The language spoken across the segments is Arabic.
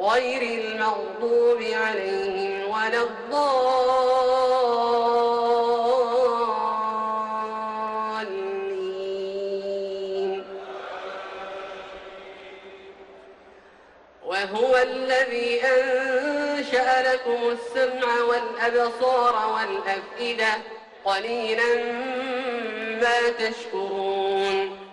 غير المغضوب عليهم ولا الضالين. وهو الذي أنشأ لكم السمع والأبصار والأفئدة. قليلا ما تشكرون.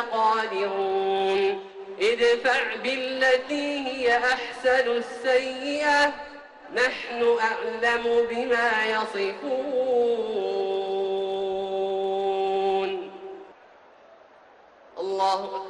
لقادرون ادفع بالتي هي أحسن السيئة. نحن أعلم بما يصفون. الله أكبر.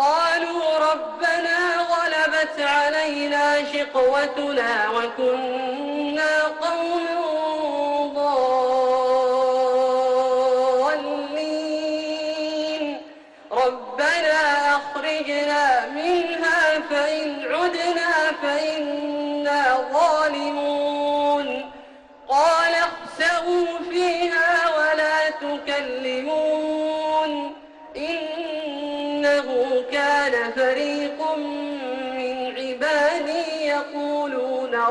قالوا ربنا غلبت علينا شقوتنا وكنا قوما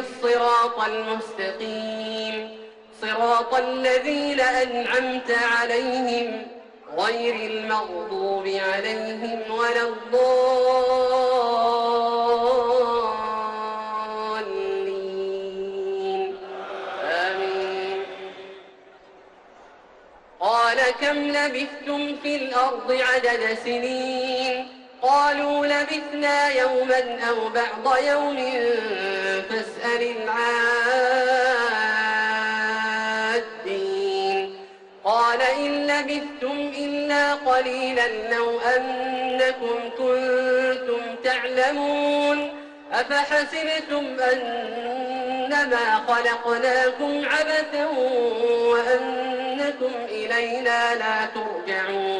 الصراط المستقيم. صراط الذين أنعمت عليهم غير المغضوب عليهم ولا الضالين. آمين. قال كم لبثتم في الأرض عدد سنين؟ قالوا لبثنا يوما أو بعض يوم فاسأل العادين. قال إن لبثتم إلا قليلا لو أنكم كنتم تعلمون. أفحسبتم أنما خلقناكم عبثا وأنكم إلينا لا ترجعون.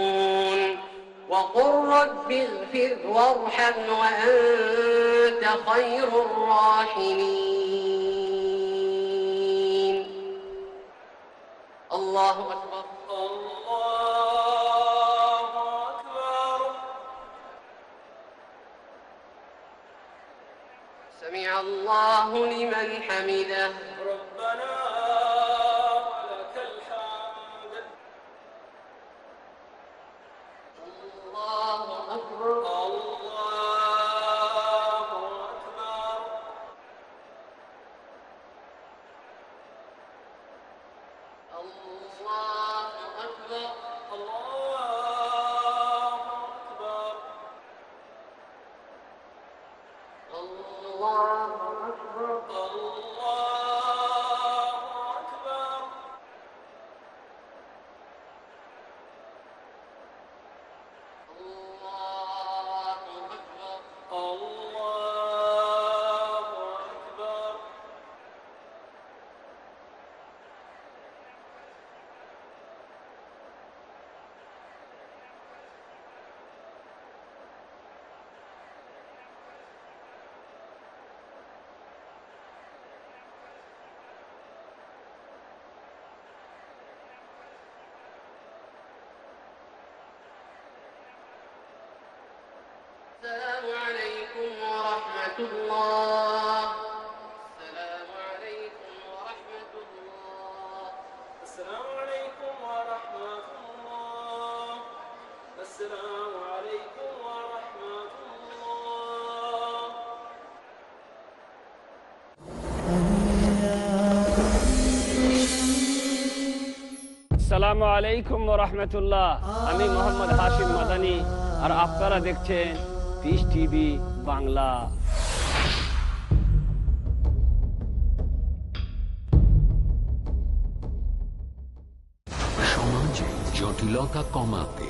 وقل رب اغفر وارحم وأنت خير الراحمين. الله أكبر. الله أكبر. سمع الله لمن حمده. السلام عليكم ورحمة الله السلام عليكم ورحمة الله السلام عليكم ورحمة الله السلام عليكم ورحمة الله আসসালামু আলাইকুম রহমতুল্লাহ আমি মোহাম্মদ হাশিম মাদানি আর আপনারা দেখছেন পিস টিভি বাংলা সমাজে জটিলতা কমাতে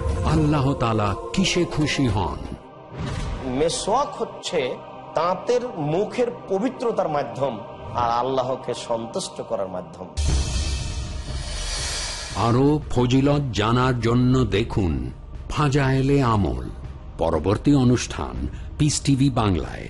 আল্লাহ তালা কিসে খুশি হন? মেসোয়াক হচ্ছে তাঁতের মুখের পবিত্রতার মাধ্যম আর আল্লাহকে সন্তুষ্ট করার মাধ্যম। আরও ফজিলত জানার জন্য দেখুন ফাজায়েলে আমল পরবর্তী অনুষ্ঠান পিস টিভি বাংলায়।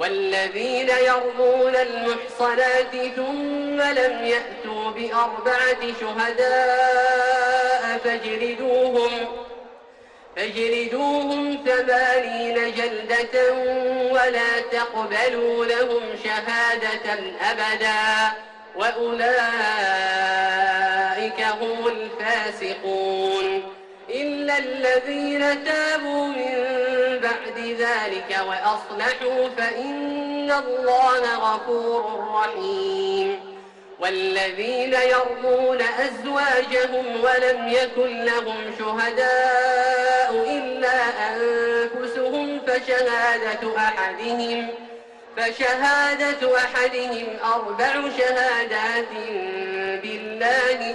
والذين يرضون المحصنات ثم لم يأتوا بأربعة شهداء فاجلدوهم فاجلدوهم ثمانين جلدة ولا تقبلوا لهم شهادة أبدا وأولئك هم الفاسقون. إلا الذين تابوا من بعد ذلك وأصلحوا فإن الله غفور رحيم. والذين يرضون أزواجهم ولم يكن لهم شهداء إلا أنفسهم فشهادة أحدهم فشهادة أحدهم أربع شهادات بالله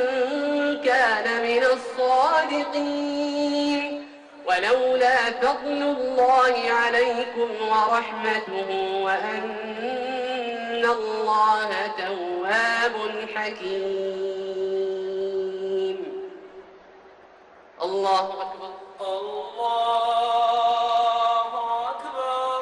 كان من الصادقين. ولولا فضل الله عليكم ورحمته وأن الله تواب حكيم. الله أكبر. الله أكبر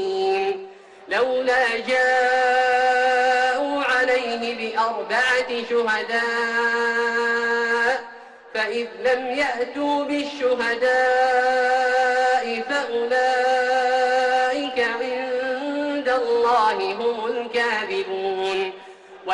لولا جاءوا عليه بأربعة شهداء فإذ لم يأتوا بالشهداء فأولئك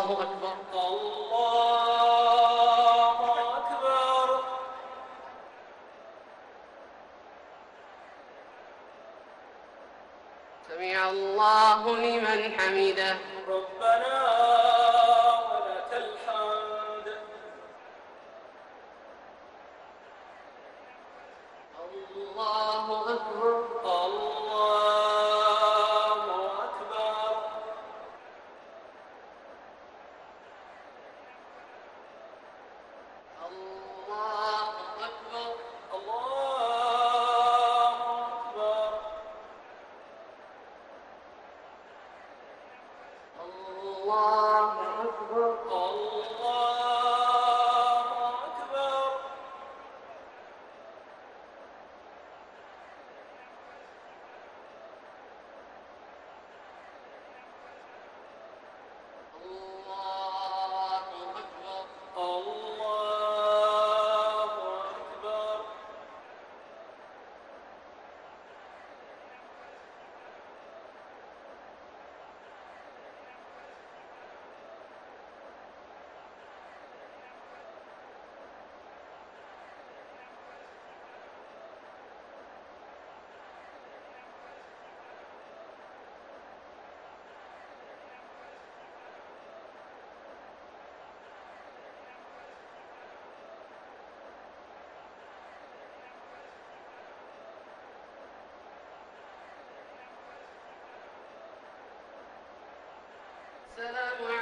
الله أكبر. الله لمن حمده ربنا ولك الحمد الله أكبر الله أكبر الله أكبر الله أكبر الله السلام عليكم